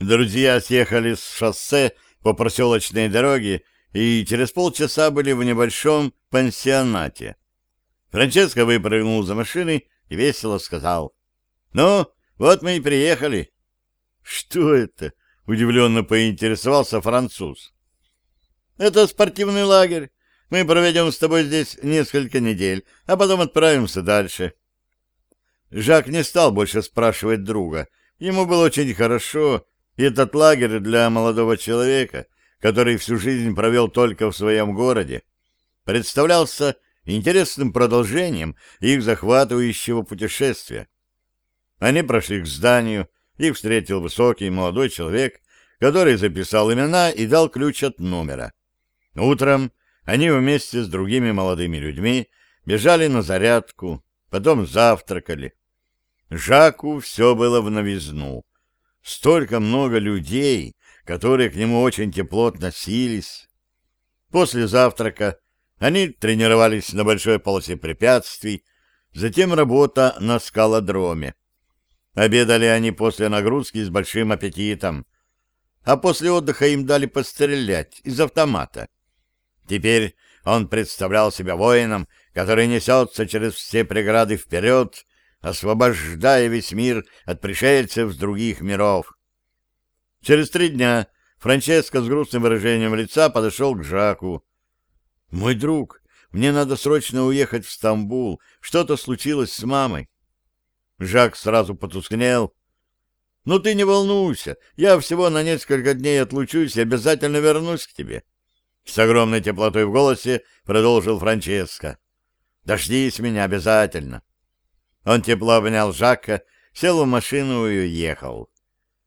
Друзья съехали с шоссе по проселочной дороге и через полчаса были в небольшом пансионате. Франческо выпрыгнул за машины и весело сказал. — Ну, вот мы и приехали. — Что это? — удивленно поинтересовался француз. — Это спортивный лагерь. Мы проведем с тобой здесь несколько недель, а потом отправимся дальше. Жак не стал больше спрашивать друга. Ему было очень хорошо, этот лагерь для молодого человека, который всю жизнь провел только в своем городе, представлялся интересным продолжением их захватывающего путешествия. Они прошли к зданию, их встретил высокий молодой человек, который записал имена и дал ключ от номера. Утром они вместе с другими молодыми людьми бежали на зарядку, потом завтракали. Жаку все было в новизну. Столько много людей, которые к нему очень тепло относились. После завтрака они тренировались на большой полосе препятствий, затем работа на скалодроме. Обедали они после нагрузки с большим аппетитом, а после отдыха им дали пострелять из автомата. Теперь он представлял себя воином, который несется через все преграды вперед, освобождая весь мир от пришельцев с других миров. Через три дня Франческо с грустным выражением лица подошел к Жаку. «Мой друг, мне надо срочно уехать в Стамбул. Что-то случилось с мамой». Жак сразу потускнел. «Ну ты не волнуйся, я всего на несколько дней отлучусь и обязательно вернусь к тебе». С огромной теплотой в голосе продолжил Франческо. «Дождись меня обязательно». Он тепло обнял Жака, сел в машину и уехал.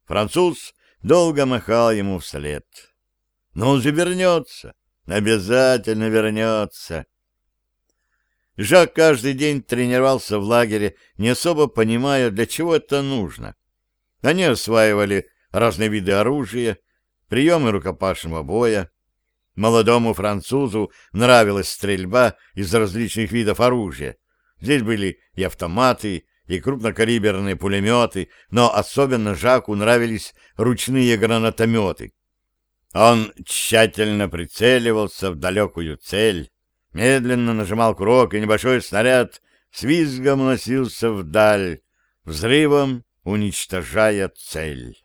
Француз долго махал ему вслед. «Но он же вернется!» Обязательно вернется. Жак каждый день тренировался в лагере, не особо понимая, для чего это нужно. Они осваивали разные виды оружия, приемы рукопашного боя. Молодому французу нравилась стрельба из различных видов оружия. Здесь были и автоматы, и крупнокалиберные пулеметы, но особенно Жаку нравились ручные гранатометы. Он тщательно прицеливался в далекую цель, медленно нажимал курок, и небольшой снаряд с визгом носился вдаль, взрывом уничтожая цель.